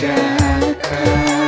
Jack.